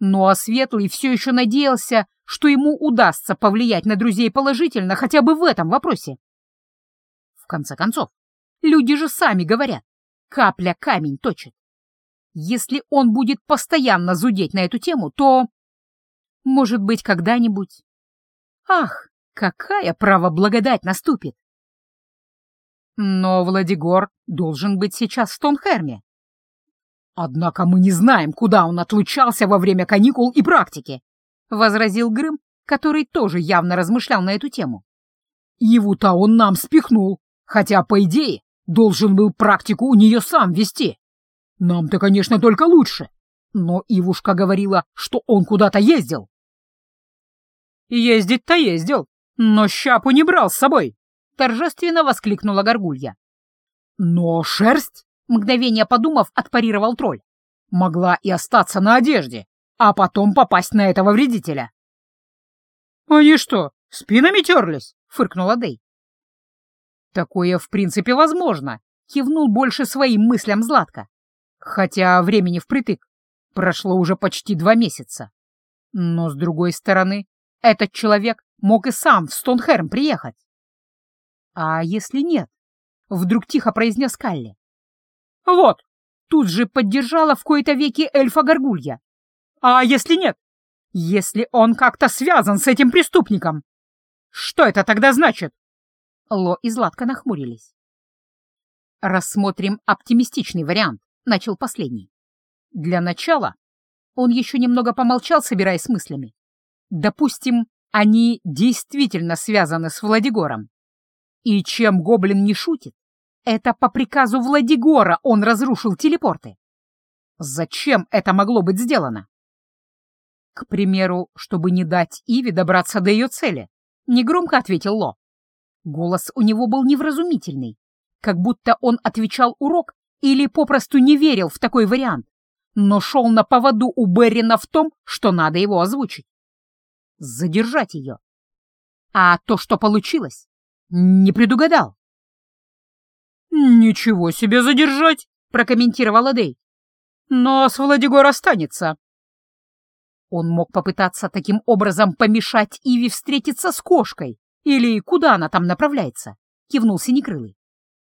Ну а Светлый все еще надеялся, что ему удастся повлиять на друзей положительно хотя бы в этом вопросе. В конце концов, люди же сами говорят, капля камень точит. Если он будет постоянно зудеть на эту тему, то... Может быть, когда-нибудь... Ах, какая право благодать наступит! Но Владигор должен быть сейчас в Стонхерме. Однако мы не знаем, куда он отлучался во время каникул и практики, — возразил Грым, который тоже явно размышлял на эту тему. Его-то он нам спихнул, хотя, по идее, должен был практику у нее сам вести. Нам-то, конечно, только лучше, но Ивушка говорила, что он куда-то ездил. Ездить-то ездил, но щапу не брал с собой, торжественно воскликнула горгулья. Но шерсть, мгновение подумав, отпарировал тролль, могла и остаться на одежде, а потом попасть на этого вредителя. «Они что, спинами терлись?» — фыркнула Дэй. «Такое, в принципе, возможно», — кивнул больше своим мыслям Златка. «Хотя времени впритык. Прошло уже почти два месяца. Но, с другой стороны, этот человек мог и сам в Стонхерм приехать. «А если нет?» — вдруг тихо произнес Калли. «Вот!» — тут же поддержала в кои-то веки эльфа-горгулья. «А если нет? Если он как-то связан с этим преступником? Что это тогда значит?» Ло и Златка нахмурились. «Рассмотрим оптимистичный вариант», — начал последний. «Для начала...» Он еще немного помолчал, собираясь с мыслями. «Допустим, они действительно связаны с Владигором. И чем гоблин не шутит, это по приказу Владигора он разрушил телепорты. Зачем это могло быть сделано? К примеру, чтобы не дать Иве добраться до ее цели, негромко ответил Ло. Голос у него был невразумительный, как будто он отвечал урок или попросту не верил в такой вариант, но шел на поводу у Беррина в том, что надо его озвучить. Задержать ее. А то, что получилось, не предугадал. «Ничего себе задержать!» — прокомментировала Дэй. «Но с Владигор останется». Он мог попытаться таким образом помешать Иви встретиться с кошкой, или куда она там направляется, — кивнул Синекрылый.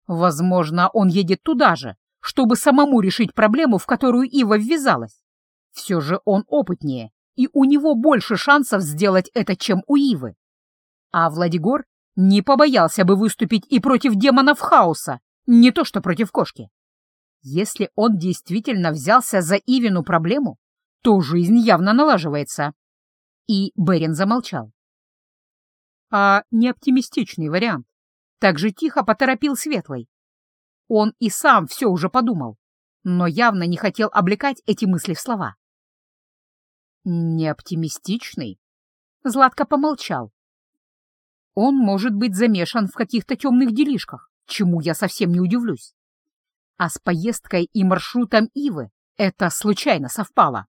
Возможно, он едет туда же, чтобы самому решить проблему, в которую Ива ввязалась. Все же он опытнее, и у него больше шансов сделать это, чем у Ивы. А Владигор не побоялся бы выступить и против демонов хаоса, не то что против кошки. Если он действительно взялся за Ивину проблему, то жизнь явно налаживается. И Берин замолчал. А не оптимистичный вариант. Так же тихо поторопил Светлый. Он и сам все уже подумал, но явно не хотел облекать эти мысли в слова. Не оптимистичный? Златко помолчал, он может быть замешан в каких-то темных делишках, чему я совсем не удивлюсь. А с поездкой и маршрутом Ивы Это случайно совпало.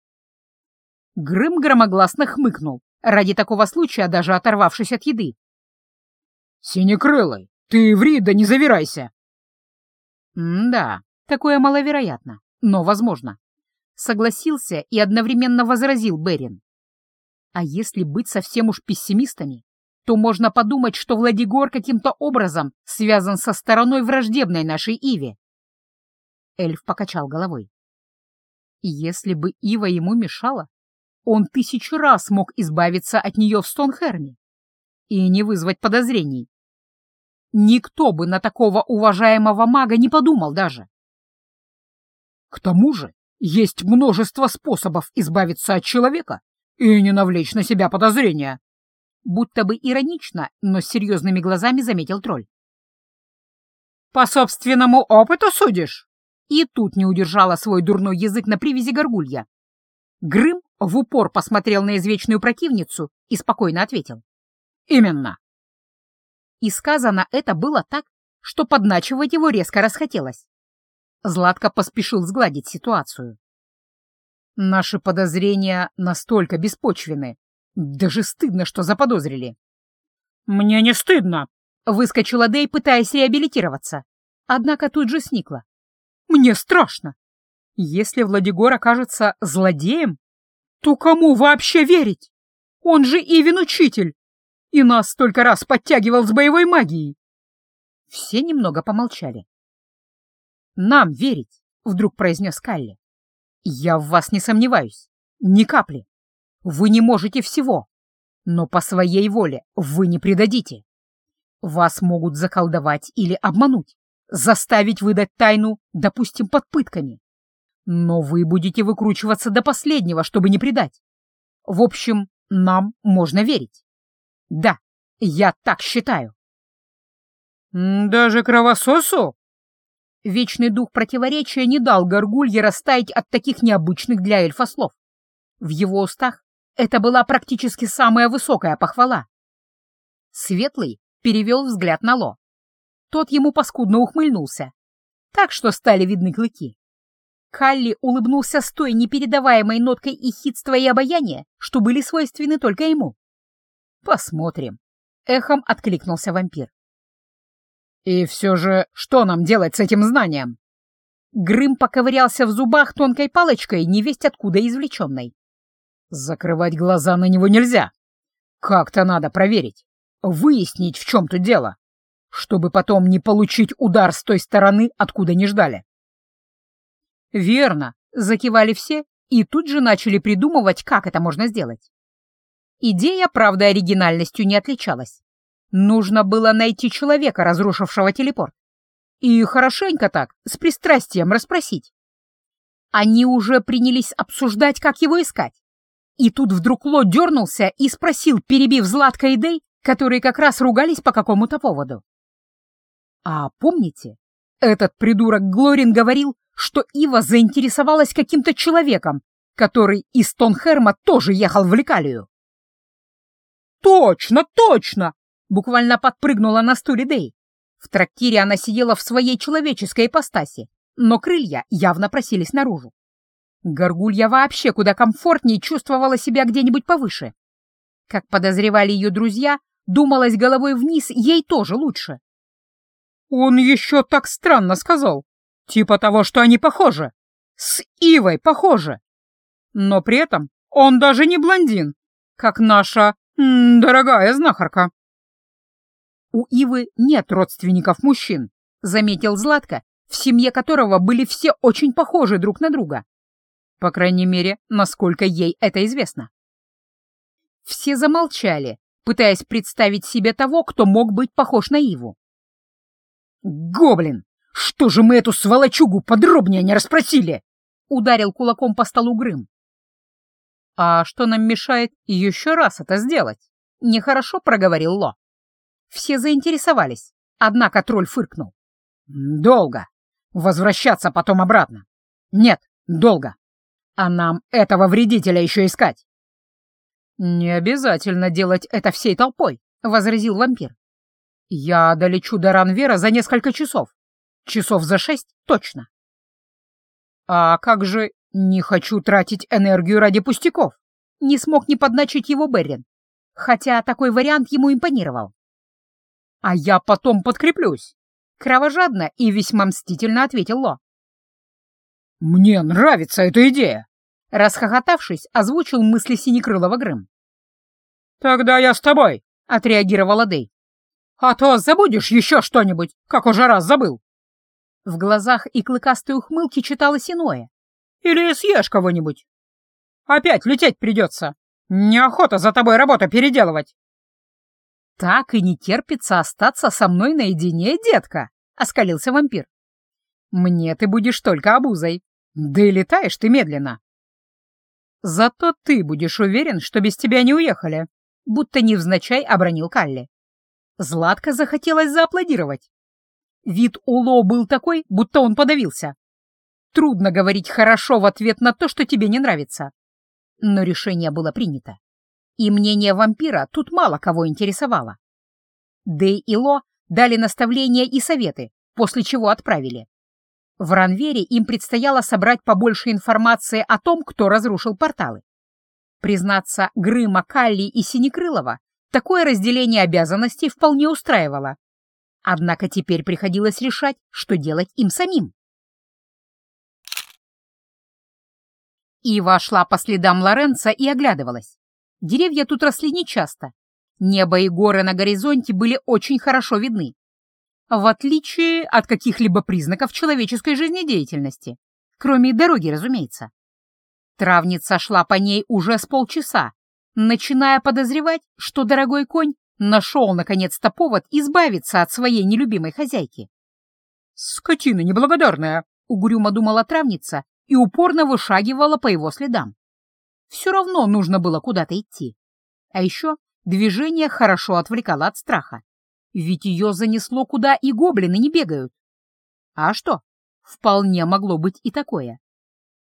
Грым громогласно хмыкнул, ради такого случая даже оторвавшись от еды. «Синекрылый, ты ври, да не завирайся!» «Да, такое маловероятно, но возможно», — согласился и одновременно возразил Берин. «А если быть совсем уж пессимистами, то можно подумать, что Владигор каким-то образом связан со стороной враждебной нашей Иве». Эльф покачал головой. «Если бы Ива ему мешала, он тысячу раз мог избавиться от нее в Стонхерме и не вызвать подозрений. Никто бы на такого уважаемого мага не подумал даже. К тому же есть множество способов избавиться от человека и не навлечь на себя подозрения. Будто бы иронично, но с серьезными глазами заметил тролль. «По собственному опыту судишь?» И тут не удержала свой дурной язык на привязи горгулья. Грым в упор посмотрел на извечную противницу и спокойно ответил. «Именно». И сказано это было так, что подначивать его резко расхотелось. Златко поспешил сгладить ситуацию. Наши подозрения настолько беспочвены. Даже стыдно, что заподозрили. «Мне не стыдно!» — выскочила Дэй, пытаясь реабилитироваться. Однако тут же сникла. «Мне страшно! Если Владигор окажется злодеем, то кому вообще верить? Он же Ивин учитель, и нас столько раз подтягивал с боевой магией. Все немного помолчали. «Нам верить», — вдруг произнес Калли. «Я в вас не сомневаюсь. Ни капли. Вы не можете всего, но по своей воле вы не предадите. Вас могут заколдовать или обмануть, заставить выдать тайну, допустим, под пытками. Но вы будете выкручиваться до последнего, чтобы не предать. В общем, нам можно верить. Да, я так считаю. Даже кровососу? Вечный дух противоречия не дал Горгулье растаять от таких необычных для эльфа слов. В его устах это была практически самая высокая похвала. Светлый перевел взгляд на Ло. Тот ему паскудно ухмыльнулся, так что стали видны клыки. Калли улыбнулся с той непередаваемой ноткой и хитства и обаяния, что были свойственны только ему. «Посмотрим», — эхом откликнулся вампир. «И все же, что нам делать с этим знанием?» Грым поковырялся в зубах тонкой палочкой, невесть откуда извлеченной. «Закрывать глаза на него нельзя. Как-то надо проверить, выяснить, в чем тут дело, чтобы потом не получить удар с той стороны, откуда не ждали». «Верно», — закивали все и тут же начали придумывать, как это можно сделать. Идея, правда, оригинальностью не отличалась. Нужно было найти человека, разрушившего телепорт. И хорошенько так, с пристрастием расспросить. Они уже принялись обсуждать, как его искать. И тут вдруг Ло дернулся и спросил, перебив Златка и Дэй, которые как раз ругались по какому-то поводу. «А помните, этот придурок Глорин говорил, что Ива заинтересовалась каким-то человеком, который из Тонхерма тоже ехал в Лекалию. «Точно, точно!» — буквально подпрыгнула на стуле Дэй. В трактире она сидела в своей человеческой ипостаси, но крылья явно просились наружу. Горгулья вообще куда комфортнее чувствовала себя где-нибудь повыше. Как подозревали ее друзья, думалась головой вниз, ей тоже лучше. «Он еще так странно сказал», Типа того, что они похожи. С Ивой похожи. Но при этом он даже не блондин, как наша м, дорогая знахарка. У Ивы нет родственников мужчин, заметил Златко, в семье которого были все очень похожи друг на друга. По крайней мере, насколько ей это известно. Все замолчали, пытаясь представить себе того, кто мог быть похож на Иву. «Гоблин!» «Что же мы эту сволочугу подробнее не расспросили?» — ударил кулаком по столу Грым. «А что нам мешает еще раз это сделать?» — нехорошо проговорил Ло. Все заинтересовались, однако тролль фыркнул. «Долго. Возвращаться потом обратно. Нет, долго. А нам этого вредителя еще искать». «Не обязательно делать это всей толпой», — возразил вампир. «Я долечу до Ранвера за несколько часов. Часов за шесть точно. А как же Не хочу тратить энергию ради пустяков. Не смог не подначить его Беррин, хотя такой вариант ему импонировал. А я потом подкреплюсь. Кровожадно и весьма мстительно ответил Ло. «Мне нравится эта идея!» Расхохотавшись, озвучил мысли Синекрылова Грым. «Тогда я с тобой!» — отреагировала Дэй. «А то забудешь еще что-нибудь, как уже раз забыл!» В глазах и клыкастой ухмылки читалось иное. «Или съешь кого-нибудь!» «Опять лететь придется! Неохота за тобой работу переделывать!» «Так и не терпится остаться со мной наедине, детка!» — оскалился вампир. «Мне ты будешь только обузой, да и летаешь ты медленно!» «Зато ты будешь уверен, что без тебя не уехали», будто невзначай обронил Калли. Златко захотелось зааплодировать. Вид у Ло был такой, будто он подавился. Трудно говорить «хорошо» в ответ на то, что тебе не нравится. Но решение было принято. И мнение вампира тут мало кого интересовало. Дэй и Ло дали наставления и советы, после чего отправили. В Ранвере им предстояло собрать побольше информации о том, кто разрушил порталы. Признаться, Грыма, Калли и Синекрылова такое разделение обязанностей вполне устраивало. Однако теперь приходилось решать, что делать им самим. Ива шла по следам Лоренца и оглядывалась. Деревья тут росли нечасто. Небо и горы на горизонте были очень хорошо видны в отличие от каких-либо признаков человеческой жизнедеятельности, кроме дороги, разумеется. Травница шла по ней уже с полчаса, начиная подозревать, что дорогой конь нашел наконец-то повод избавиться от своей нелюбимой хозяйки. «Скотина неблагодарная!» — угрюмо думала травница и упорно вышагивала по его следам. Все равно нужно было куда-то идти. А еще движение хорошо отвлекало от страха. Ведь ее занесло, куда и гоблины не бегают. А что? Вполне могло быть и такое.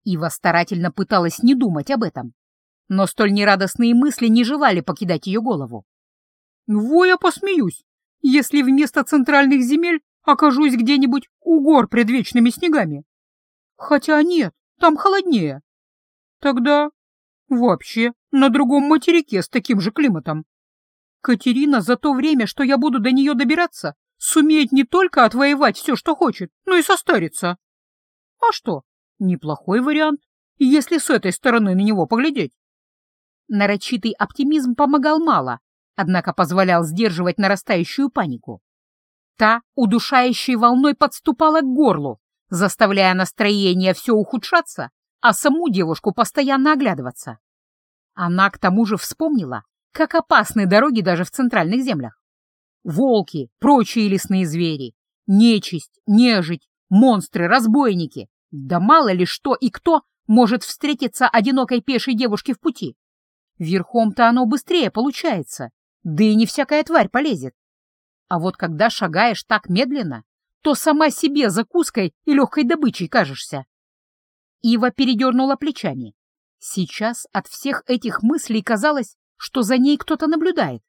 Ива старательно пыталась не думать об этом. Но столь нерадостные мысли не желали покидать ее голову. «Во я посмеюсь, если вместо центральных земель окажусь где-нибудь у гор предвечными снегами. Хотя нет, там холоднее. Тогда вообще на другом материке с таким же климатом. Катерина за то время, что я буду до нее добираться, сумеет не только отвоевать все, что хочет, но и состариться. А что, неплохой вариант, если с этой стороны на него поглядеть. Нарочитый оптимизм помогал мало, однако позволял сдерживать нарастающую панику. Та удушающей волной подступала к горлу, заставляя настроение все ухудшаться, а саму девушку постоянно оглядываться. Она к тому же вспомнила, как опасны дороги даже в центральных землях. Волки, прочие лесные звери, нечисть, нежить, монстры, разбойники. Да мало ли что и кто может встретиться одинокой пешей девушке в пути. Верхом-то оно быстрее получается, да и не всякая тварь полезет. А вот когда шагаешь так медленно, то сама себе закуской и легкой добычей кажешься. Ива передернула плечами. Сейчас от всех этих мыслей казалось, что за ней кто-то наблюдает.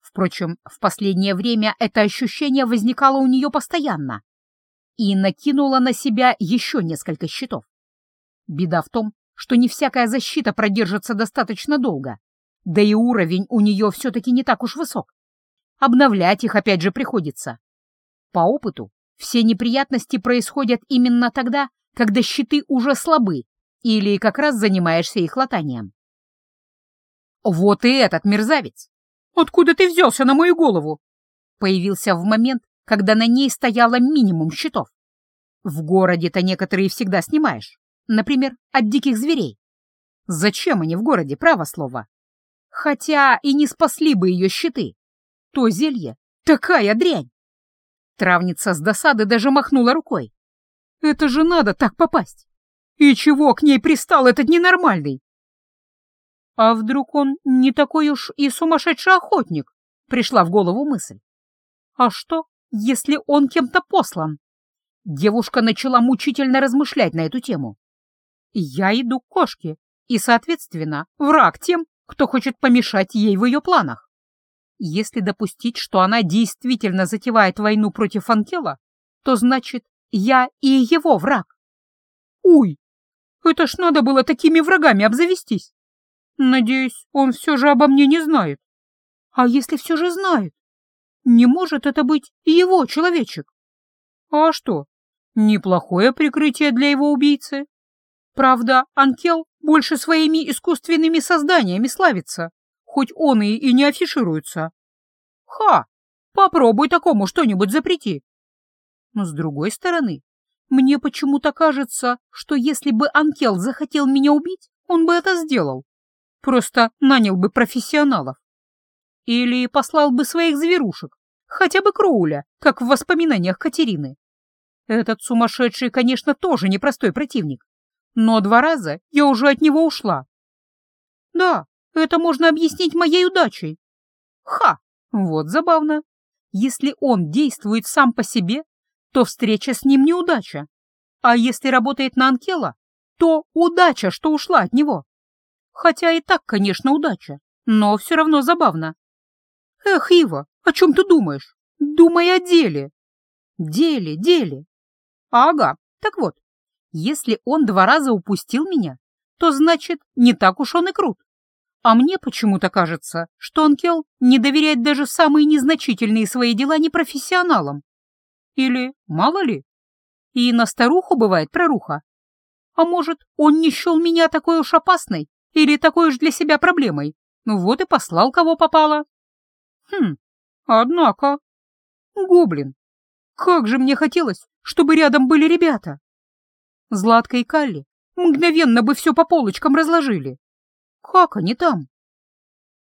Впрочем, в последнее время это ощущение возникало у нее постоянно и накинуло на себя еще несколько щитов. Беда в том, что не всякая защита продержится достаточно долго, да и уровень у нее все-таки не так уж высок. Обновлять их опять же приходится. По опыту, все неприятности происходят именно тогда, когда щиты уже слабы или как раз занимаешься их латанием. Вот и этот мерзавец! Откуда ты взялся на мою голову? Появился в момент, когда на ней стояло минимум щитов. В городе-то некоторые всегда снимаешь, например, от диких зверей. Зачем они в городе, право слово? Хотя и не спасли бы ее щиты. То зелье — такая дрянь! Травница с досады даже махнула рукой. Это же надо так попасть! И чего к ней пристал этот ненормальный? А вдруг он не такой уж и сумасшедший охотник? Пришла в голову мысль. А что, если он кем-то послан? Девушка начала мучительно размышлять на эту тему. Я иду к кошке, и, соответственно, враг тем, кто хочет помешать ей в ее планах. Если допустить, что она действительно затевает войну против Анкела, то значит, я и его враг. Уй, Это ж надо было такими врагами обзавестись. Надеюсь, он все же обо мне не знает. А если все же знает? Не может это быть его человечек. А что? Неплохое прикрытие для его убийцы. Правда, Анкел больше своими искусственными созданиями славится, хоть он и, и не афишируется. Ха! Попробуй такому что-нибудь запрети. Но с другой стороны, мне почему-то кажется, что если бы Анкел захотел меня убить, он бы это сделал. Просто нанял бы профессионалов. Или послал бы своих зверушек, хотя бы Кроуля, как в воспоминаниях Катерины. Этот сумасшедший, конечно, тоже непростой противник, но два раза я уже от него ушла. Да, это можно объяснить моей удачей. Ха, вот забавно. Если он действует сам по себе, то встреча с ним неудача. А если работает на Анкела, то удача, что ушла от него. Хотя и так, конечно, удача, но все равно забавно. Эх, Ива, о чем ты думаешь? Думай о деле. Деле, деле. Ага, так вот, если он два раза упустил меня, то значит, не так уж он и крут. А мне почему-то кажется, что Анкел не доверяет даже самые незначительные свои дела непрофессионалам. Или, мало ли, и на старуху бывает проруха. А может, он не счел меня такой уж опасной или такой уж для себя проблемой? Ну вот и послал, кого попало. Хм, однако... Гоблин, как же мне хотелось, чтобы рядом были ребята. Златка и Калли мгновенно бы все по полочкам разложили. Как они там?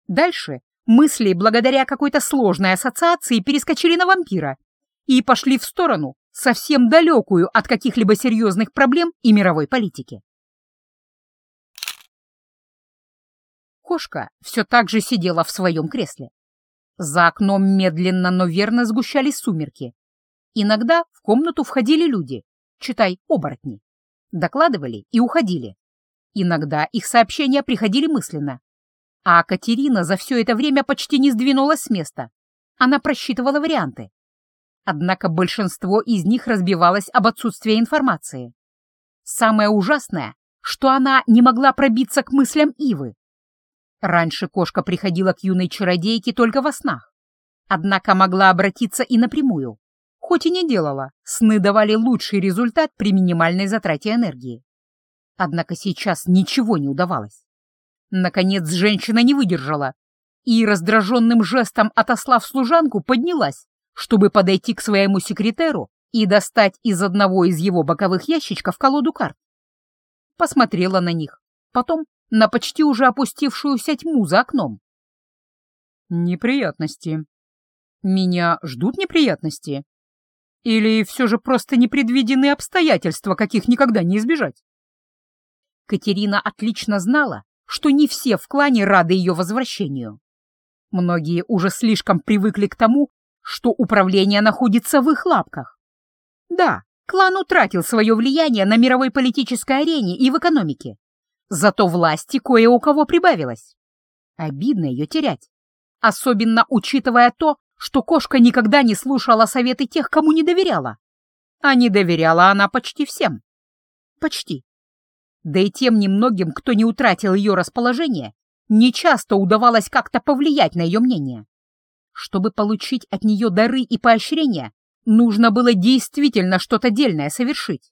Дальше мысли, благодаря какой-то сложной ассоциации, перескочили на вампира и пошли в сторону, совсем далекую от каких-либо серьезных проблем и мировой политики. Кошка все так же сидела в своем кресле. За окном медленно, но верно сгущались сумерки. Иногда в комнату входили люди, читай, оборотни. Докладывали и уходили. Иногда их сообщения приходили мысленно. А Катерина за все это время почти не сдвинулась с места. Она просчитывала варианты. Однако большинство из них разбивалось об отсутствии информации. Самое ужасное, что она не могла пробиться к мыслям Ивы. Раньше кошка приходила к юной чародейке только во снах, однако могла обратиться и напрямую. Хоть и не делала, сны давали лучший результат при минимальной затрате энергии. Однако сейчас ничего не удавалось. Наконец женщина не выдержала и раздраженным жестом отослав служанку, поднялась, чтобы подойти к своему секретеру и достать из одного из его боковых ящичков колоду карт. Посмотрела на них, потом на почти уже опустившуюся тьму за окном. Неприятности. Меня ждут неприятности? Или все же просто непредвиденные обстоятельства, каких никогда не избежать? Катерина отлично знала, что не все в клане рады ее возвращению. Многие уже слишком привыкли к тому, что управление находится в их лапках. Да, клан утратил свое влияние на мировой политической арене и в экономике. Зато власти кое у кого прибавилось. Обидно ее терять, особенно учитывая то, что кошка никогда не слушала советы тех, кому не доверяла. А не доверяла она почти всем. Почти. Да и тем немногим, кто не утратил ее расположение, нечасто удавалось как-то повлиять на ее мнение. Чтобы получить от нее дары и поощрения, нужно было действительно что-то дельное совершить,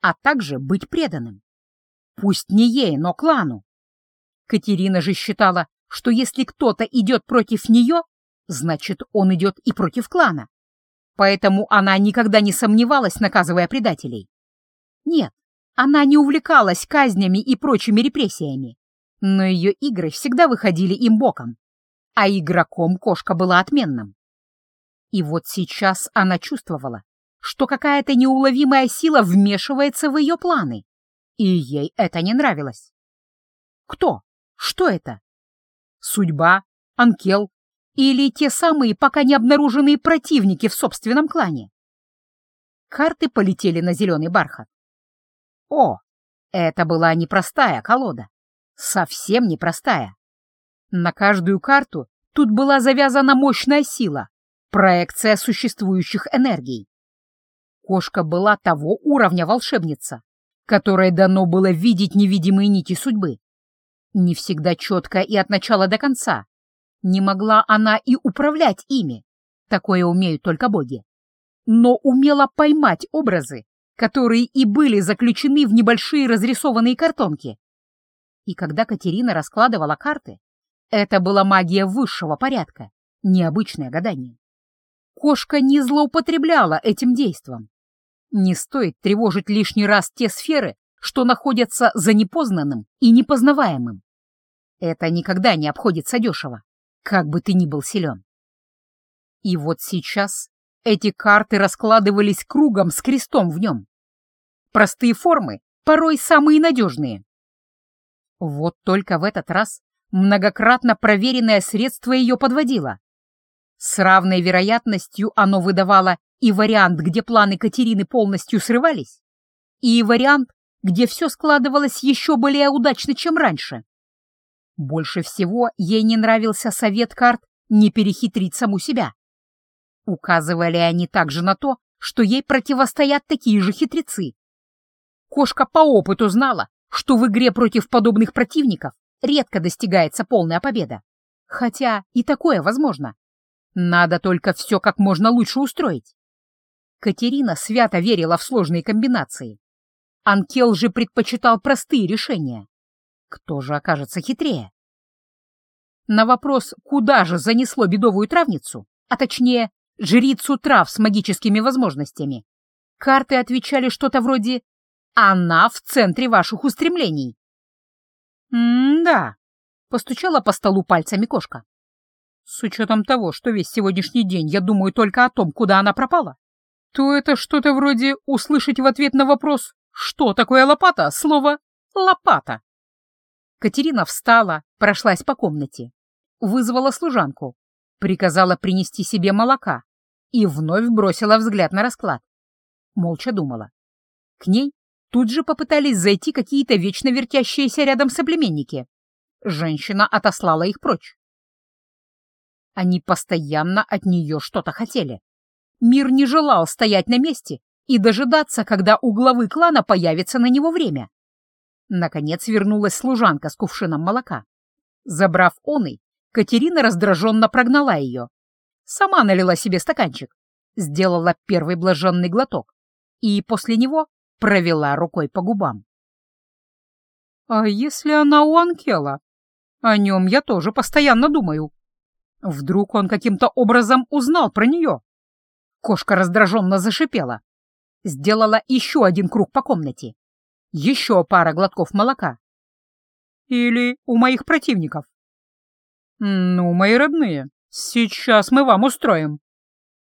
а также быть преданным. Пусть не ей, но клану. Катерина же считала, что если кто-то идет против нее, значит, он идет и против клана. Поэтому она никогда не сомневалась, наказывая предателей. Нет, она не увлекалась казнями и прочими репрессиями, но ее игры всегда выходили им боком, а игроком кошка была отменным. И вот сейчас она чувствовала, что какая-то неуловимая сила вмешивается в ее планы, и ей это не нравилось. Кто? Что это? Судьба? Анкел? Или те самые пока не обнаруженные противники в собственном клане? Карты полетели на зеленый бархат. О, это была непростая колода. Совсем непростая. На каждую карту тут была завязана мощная сила, проекция существующих энергий. Кошка была того уровня волшебница, которой дано было видеть невидимые нити судьбы. Не всегда четко и от начала до конца. Не могла она и управлять ими. Такое умеют только боги. Но умела поймать образы, которые и были заключены в небольшие разрисованные картонки. И когда Катерина раскладывала карты, это была магия высшего порядка, необычное гадание. Кошка не злоупотребляла этим действом. Не стоит тревожить лишний раз те сферы, что находятся за непознанным и непознаваемым. Это никогда не обходится дешево, как бы ты ни был силен. И вот сейчас эти карты раскладывались кругом с крестом в нем. Простые формы, порой самые надежные. Вот только в этот раз многократно проверенное средство ее подводило. С равной вероятностью оно выдавало и вариант, где планы Катерины полностью срывались, и вариант, где все складывалось еще более удачно, чем раньше. Больше всего ей не нравился совет карт не перехитрить саму себя. Указывали они также на то, что ей противостоят такие же хитрецы. Кошка по опыту знала, что в игре против подобных противников редко достигается полная победа. Хотя и такое возможно. Надо только все как можно лучше устроить. Катерина свято верила в сложные комбинации. Анкел же предпочитал простые решения. Кто же окажется хитрее? На вопрос, куда же занесло бедовую травницу, а точнее, жрицу трав с магическими возможностями, карты отвечали что-то вроде «Она в центре ваших устремлений». «М-да», — постучала по столу пальцами кошка. «С учетом того, что весь сегодняшний день я думаю только о том, куда она пропала, то это что-то вроде услышать в ответ на вопрос что такое лопата? Слово «лопата». Катерина встала, прошлась по комнате, вызвала служанку, приказала принести себе молока и вновь бросила взгляд на расклад. Молча думала. К ней тут же попытались зайти какие-то вечно вертящиеся рядом соплеменники. Женщина отослала их прочь. Они постоянно от нее что-то хотели. Мир не желал стоять на месте и дожидаться, когда у главы клана появится на него время. Наконец вернулась служанка с кувшином молока. Забрав оный, Катерина раздраженно прогнала ее. Сама налила себе стаканчик, сделала первый блаженный глоток и после него провела рукой по губам. «А если она у Анкела? О нем я тоже постоянно думаю. Вдруг он каким-то образом узнал про нее?» Кошка раздраженно зашипела сделала еще один круг по комнате. Еще пара глотков молока. Или у моих противников. Ну, мои родные, сейчас мы вам устроим.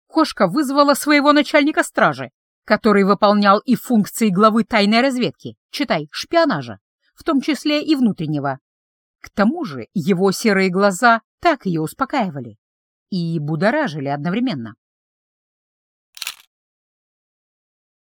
Кошка вызвала своего начальника стражи, который выполнял и функции главы тайной разведки, читай, шпионажа, в том числе и внутреннего. К тому же его серые глаза так ее успокаивали и будоражили одновременно.